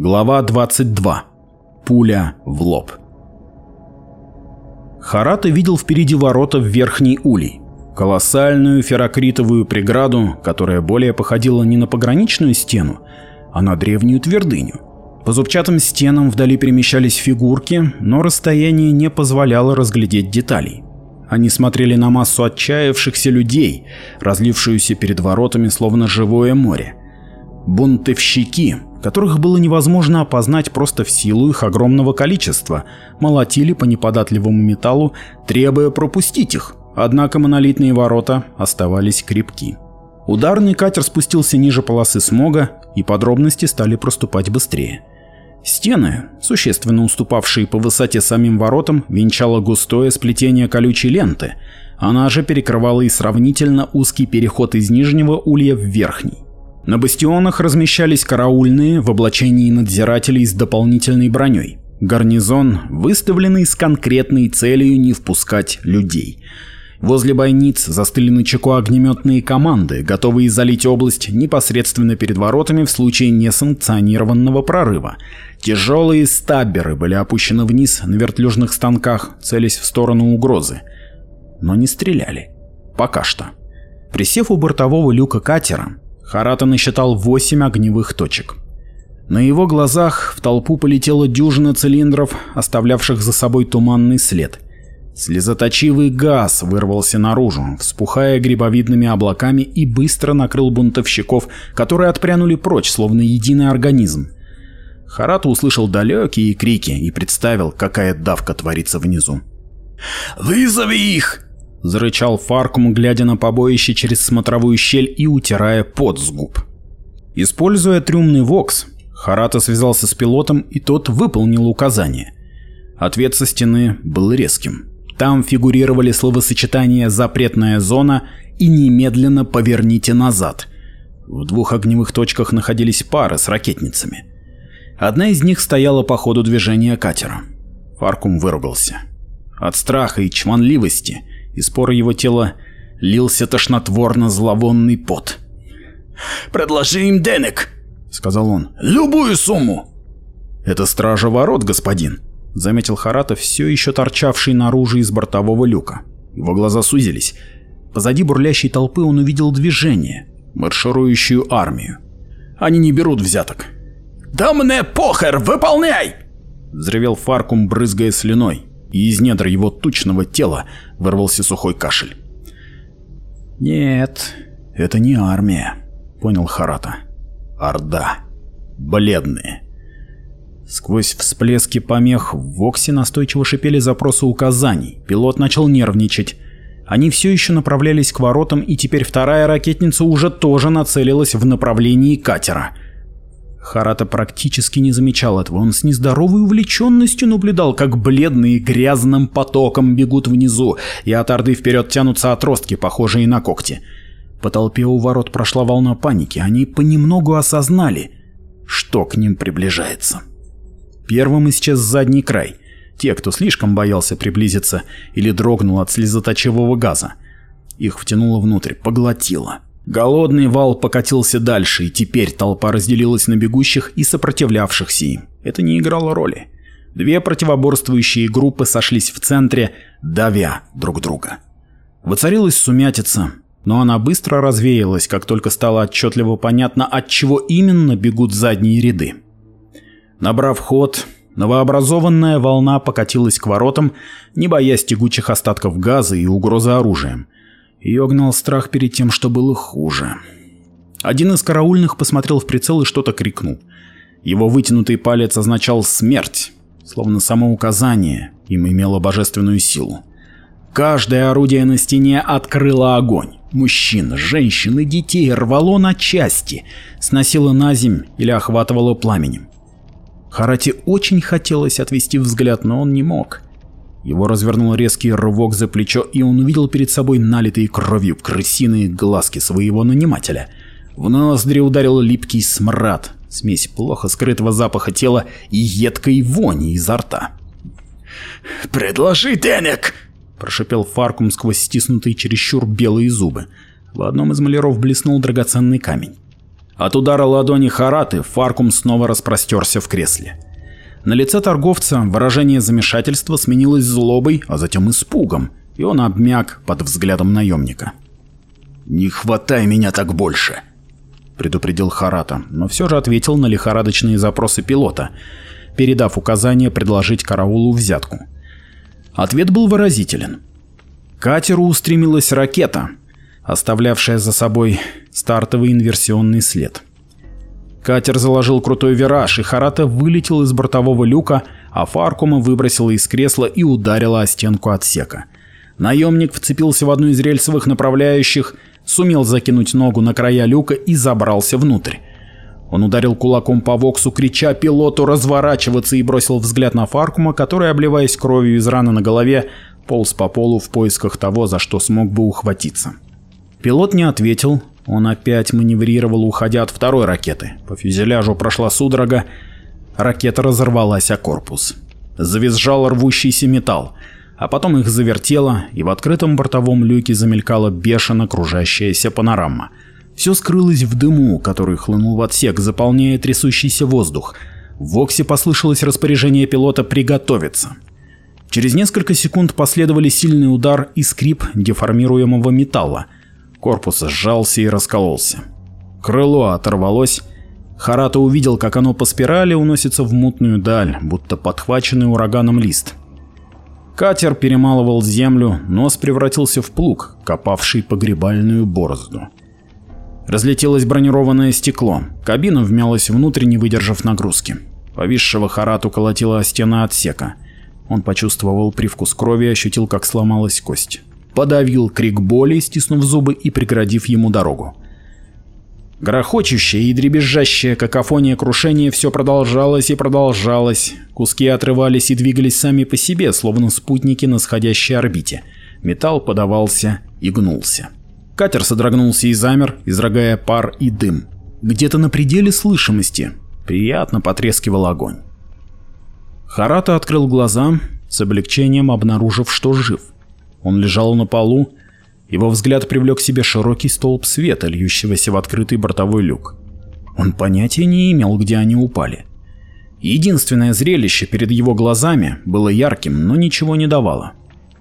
Глава 22. Пуля в лоб. Харата видел впереди ворота в Верхней Улей. Колоссальную ферокритовую преграду, которая более походила не на пограничную стену, а на древнюю твердыню. По зубчатым стенам вдали перемещались фигурки, но расстояние не позволяло разглядеть деталей. Они смотрели на массу отчаявшихся людей, разлившуюся перед воротами словно живое море бунтовщики, которых было невозможно опознать просто в силу их огромного количества, молотили по неподатливому металлу, требуя пропустить их, однако монолитные ворота оставались крепки. Ударный катер спустился ниже полосы смога, и подробности стали проступать быстрее. Стены, существенно уступавшие по высоте самим воротам, венчало густое сплетение колючей ленты, она же перекрывала и сравнительно узкий переход из нижнего улья в верхний. На бастионах размещались караульные в облачении надзирателей с дополнительной броней. Гарнизон, выставленный с конкретной целью не впускать людей. Возле бойниц застыли на чеку огнеметные команды, готовые залить область непосредственно перед воротами в случае несанкционированного прорыва. Тяжелые стабберы были опущены вниз на вертлюжных станках, целясь в сторону угрозы. Но не стреляли. Пока что. Присев у бортового люка катера, Харата насчитал 8 огневых точек. На его глазах в толпу полетела дюжина цилиндров, оставлявших за собой туманный след. Слезоточивый газ вырвался наружу, вспухая грибовидными облаками и быстро накрыл бунтовщиков, которые отпрянули прочь, словно единый организм. Харата услышал далекие крики и представил, какая давка творится внизу. «Вызови их!» — зарычал Фаркум, глядя на побоище через смотровую щель и утирая пот с губ. Используя трюмный вокс, Харата связался с пилотом, и тот выполнил указание. Ответ со стены был резким. Там фигурировали словосочетания «запретная зона» и «немедленно поверните назад». В двух огневых точках находились пары с ракетницами. Одна из них стояла по ходу движения катера. Фаркум выругался От страха и чванливости из поры его тела лился тошнотворно-зловонный пот. «Предложи им денег!» — сказал он. «Любую сумму!» «Это стража ворот, господин!» — заметил Харатов, все еще торчавший наружу из бортового люка. Его глаза сузились. Позади бурлящей толпы он увидел движение, марширующую армию. Они не берут взяток. «Да мне похер, выполняй!» — взревел Фаркум, брызгая слюной и из недр его тучного тела вырвался сухой кашель. «Нет, это не армия», — понял Харата. «Орда. Бледные». Сквозь всплески помех в Воксе настойчиво шипели запросы указаний, пилот начал нервничать. Они все еще направлялись к воротам, и теперь вторая ракетница уже тоже нацелилась в направлении катера — Харата практически не замечал этого. Он с нездоровой увлеченностью наблюдал, как бледные грязным потоком бегут внизу, и от орды вперед тянутся отростки, похожие на когти. По толпе у ворот прошла волна паники. Они понемногу осознали, что к ним приближается. Первым исчез задний край. Те, кто слишком боялся приблизиться или дрогнул от слезоточивого газа. Их втянуло внутрь, поглотило. Голодный вал покатился дальше, и теперь толпа разделилась на бегущих и сопротивлявшихся им. Это не играло роли. Две противоборствующие группы сошлись в центре, давя друг друга. Воцарилась сумятица, но она быстро развеялась, как только стало отчетливо понятно, от чего именно бегут задние ряды. Набрав ход, новообразованная волна покатилась к воротам, не боясь тягучих остатков газа и угрозы оружием. Ее гнал страх перед тем, что было хуже. Один из караульных посмотрел в прицел и что-то крикнул. Его вытянутый палец означал смерть, словно само указание им имело божественную силу. Каждое орудие на стене открыло огонь. Мужчин, женщин и детей рвало на части, сносило на земь или охватывало пламенем. Харати очень хотелось отвести взгляд, но он не мог. Его развернул резкий рывок за плечо, и он увидел перед собой налитые кровью крысиные глазки своего нанимателя. В ноздри ударил липкий смрад, смесь плохо скрытого запаха тела и едкой вони изо рта. «Предложи денег!» – прошипел Фаркум сквозь стиснутые чересчур белые зубы. В одном из маляров блеснул драгоценный камень. От удара ладони Хараты Фаркум снова распростерся в кресле. На лице торговца выражение замешательства сменилось злобой, а затем испугом, и он обмяк под взглядом наемника. «Не хватай меня так больше!» — предупредил Харата, но все же ответил на лихорадочные запросы пилота, передав указание предложить караулу взятку. Ответ был выразителен. К катеру устремилась ракета, оставлявшая за собой стартовый инверсионный след. Катер заложил крутой вираж, и Харата вылетел из бортового люка, а Фаркума выбросило из кресла и ударило о стенку отсека. Наемник вцепился в одну из рельсовых направляющих, сумел закинуть ногу на края люка и забрался внутрь. Он ударил кулаком по воксу, крича пилоту разворачиваться и бросил взгляд на Фаркума, который, обливаясь кровью из раны на голове, полз по полу в поисках того, за что смог бы ухватиться. Пилот не ответил, он опять маневрировал, уходя от второй ракеты. По фюзеляжу прошла судорога. Ракета разорвалась о корпус. Завизжал рвущийся металл, а потом их завертело, и в открытом бортовом люке замелькала бешено кружащаяся панорама. Все скрылось в дыму, который хлынул в отсек, заполняя трясущийся воздух. В Воксе послышалось распоряжение пилота «приготовиться». Через несколько секунд последовали сильный удар и скрип деформируемого металла – корпус сжался и раскололся. Крыло оторвалось. Харата увидел, как оно по спирали уносится в мутную даль, будто подхваченный ураганом лист. Катер перемалывал землю, нос превратился в плуг, копавший погребальную борозду. Разлетелось бронированное стекло, кабина вмялась внутрь, не выдержав нагрузки. Повисшего Харату колотила стена отсека. Он почувствовал привкус крови и ощутил, как сломалась кость подавил крик боли, стиснув зубы и преградив ему дорогу. Грохочущая и дребезжащая какофония крушения все продолжалось и продолжалось. Куски отрывались и двигались сами по себе, словно спутники на сходящей орбите. Металл подавался и гнулся. Катер содрогнулся и замер, изрогая пар и дым. Где-то на пределе слышимости приятно потрескивал огонь. Харата открыл глаза, с облегчением обнаружив, что жив. Он лежал на полу. Его взгляд привлек к себе широкий столб света, льющегося в открытый бортовой люк. Он понятия не имел, где они упали. Единственное зрелище перед его глазами было ярким, но ничего не давало.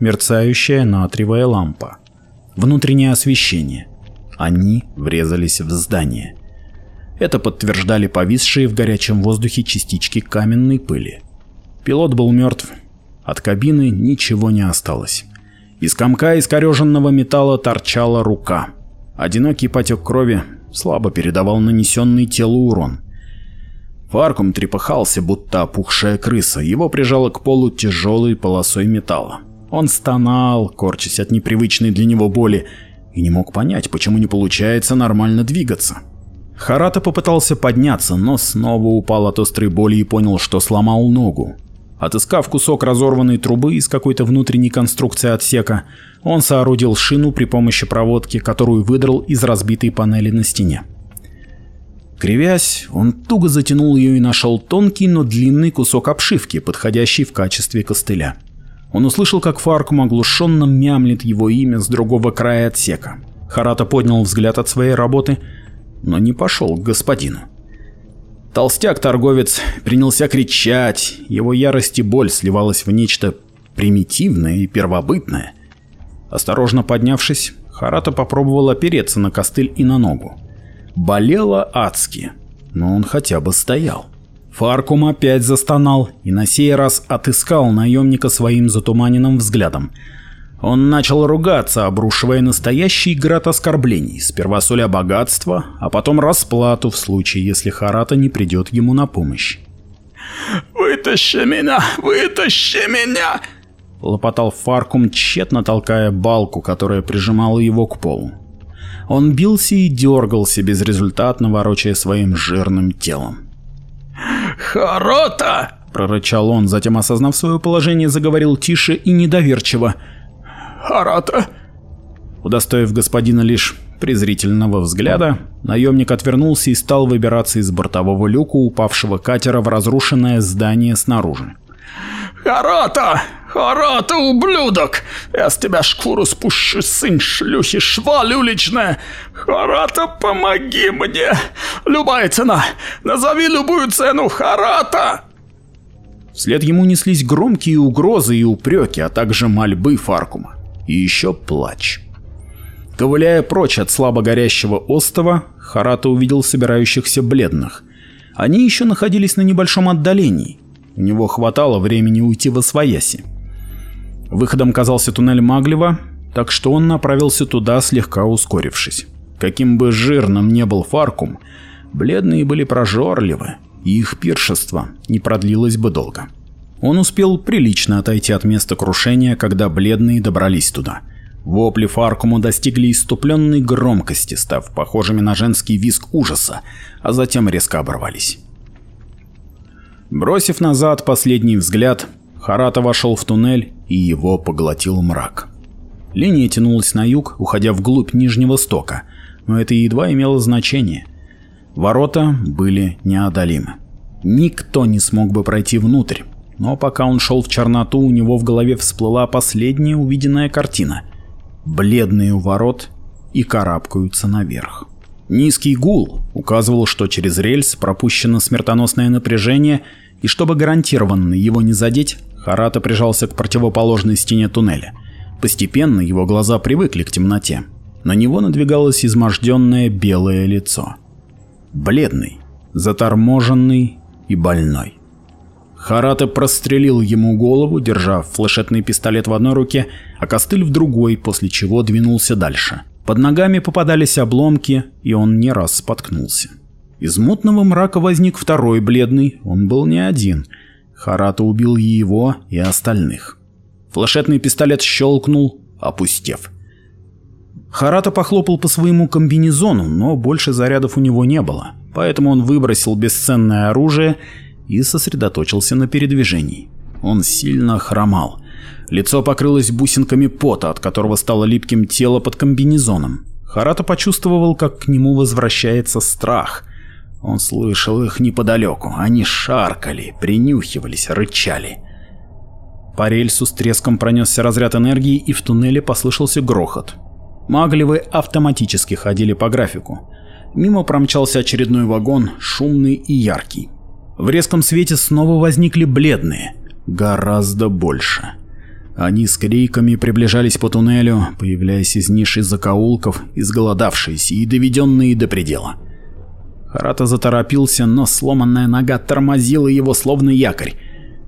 Мерцающая натриевая лампа. Внутреннее освещение. Они врезались в здание. Это подтверждали повисшие в горячем воздухе частички каменной пыли. Пилот был мертв. От кабины ничего не осталось. Из комка искореженного металла торчала рука. Одинокий потек крови слабо передавал нанесенный телу урон. Фаркум трепыхался, будто опухшая крыса, его прижало к полу тяжелой полосой металла. Он стонал, корчась от непривычной для него боли, и не мог понять, почему не получается нормально двигаться. Харата попытался подняться, но снова упал от острой боли и понял, что сломал ногу. Отыскав кусок разорванной трубы из какой-то внутренней конструкции отсека, он соорудил шину при помощи проводки, которую выдрал из разбитой панели на стене. Кривясь, он туго затянул ее и нашел тонкий, но длинный кусок обшивки, подходящий в качестве костыля. Он услышал, как Фаркум оглушенно мямлит его имя с другого края отсека. Харата поднял взгляд от своей работы, но не пошел к господину. Толстяк-торговец принялся кричать, его ярость и боль сливалась в нечто примитивное и первобытное. Осторожно поднявшись, Харата попробовал опереться на костыль и на ногу. Болело адски, но он хотя бы стоял. Фаркум опять застонал и на сей раз отыскал наемника своим затуманенным взглядом, он начал ругаться, обрушивая настоящий град оскорблений, сперва соля богатства, а потом расплату в случае, если Харата не придет ему на помощь. «Вытащи меня! Вытащи меня!» — лопотал Фаркум, тщетно толкая балку, которая прижимала его к полу. Он бился и дергался, безрезультатно ворочая своим жирным телом. Харата! — прорычал он, затем, осознав свое положение, заговорил тише и недоверчиво. Арата!» Удостоив господина лишь презрительного взгляда, наемник отвернулся и стал выбираться из бортового люка упавшего катера в разрушенное здание снаружи. Харата, Харата, ублюдок! Я с тебя шкуру спущу, сын шлюхи, шваль уличная! Харата, помоги мне! Любая цена! Назови любую цену, Харата! Вслед ему неслись громкие угрозы и упреки, а также мольбы Фаркума и еще плач. Ковыляя прочь от слабо горящего остова, Харата увидел собирающихся бледных. Они еще находились на небольшом отдалении. У него хватало времени уйти во свояси. Выходом казался туннель Маглева, так что он направился туда, слегка ускорившись. Каким бы жирным ни был Фаркум, бледные были прожорливы, и их пиршество не продлилось бы долго. Он успел прилично отойти от места крушения, когда бледные добрались туда. Вопли Фаркума достигли иступленной громкости, став похожими на женский визг ужаса, а затем резко оборвались. Бросив назад последний взгляд, Харата вошел в туннель, и его поглотил мрак. Линия тянулась на юг, уходя вглубь Нижнего Стока, но это едва имело значение. Ворота были неодолимы. Никто не смог бы пройти внутрь, но пока он шел в черноту, у него в голове всплыла последняя увиденная картина. Бледные у ворот и карабкаются наверх. Низкий гул указывал, что через рельс пропущено смертоносное напряжение, и чтобы гарантированно его не задеть, Харата прижался к противоположной стене туннеля. Постепенно его глаза привыкли к темноте. На него надвигалось изможденное белое лицо. Бледный, заторможенный и больной. Харата прострелил ему голову, держа флешетный пистолет в одной руке, а костыль в другой, после чего двинулся дальше. Под ногами попадались обломки, и он не раз споткнулся. Из мутного мрака возник второй бледный, он был не один. Харата убил и его, и остальных. Флешетный пистолет щелкнул, опустев. Харата похлопал по своему комбинезону, но больше зарядов у него не было, поэтому он выбросил бесценное оружие и сосредоточился на передвижении. Он сильно хромал. Лицо покрылось бусинками пота, от которого стало липким тело под комбинезоном. Харата почувствовал, как к нему возвращается страх. Он слышал их неподалеку. Они шаркали, принюхивались, рычали. По рельсу с треском пронесся разряд энергии, и в туннеле послышался грохот. Магливы автоматически ходили по графику. Мимо промчался очередной вагон, шумный и яркий. В резком свете снова возникли бледные, гораздо больше. Они с криками приближались по туннелю, появляясь из ниш и закоулков, изголодавшиеся и доведенные до предела. Харата заторопился, но сломанная нога тормозила его словно якорь.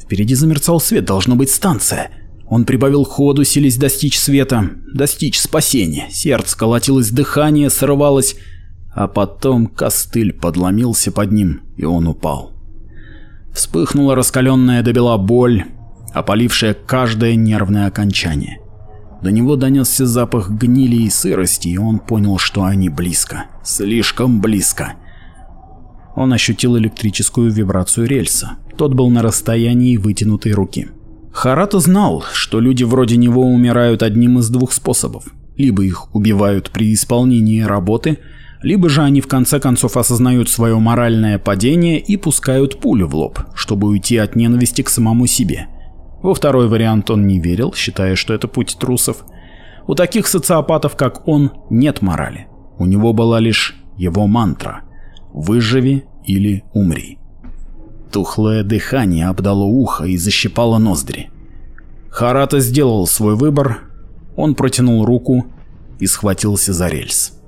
Впереди замерцал свет, должно быть станция. Он прибавил ходу, селись достичь света, достичь спасения. Сердце колотилось, дыхание сорвалось, а потом костыль подломился под ним, и он упал. Вспыхнула раскаленная добела боль, опалившая каждое нервное окончание. До него донесся запах гнили и сырости, и он понял, что они близко. Слишком близко. Он ощутил электрическую вибрацию рельса. Тот был на расстоянии вытянутой руки. Харата знал, что люди вроде него умирают одним из двух способов. Либо их убивают при исполнении работы – либо же они в конце концов осознают свое моральное падение и пускают пулю в лоб, чтобы уйти от ненависти к самому себе. Во второй вариант он не верил, считая, что это путь трусов. У таких социопатов, как он, нет морали. У него была лишь его мантра «выживи или умри». Тухлое дыхание обдало ухо и защипало ноздри. Харата сделал свой выбор, он протянул руку и схватился за рельс.